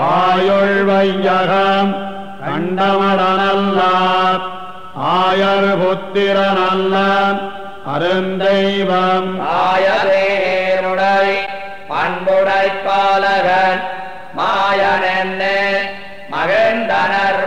வாயுள் வையகம் கண்டமடனல்லார். ஆயர் புத்திரனல்ல அருந்தெய்வம். ஆயதேருடை பண்புடை பாலகன் மாயனென்ன மகிழ்ந்தனர்